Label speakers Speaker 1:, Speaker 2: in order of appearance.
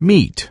Speaker 1: Meet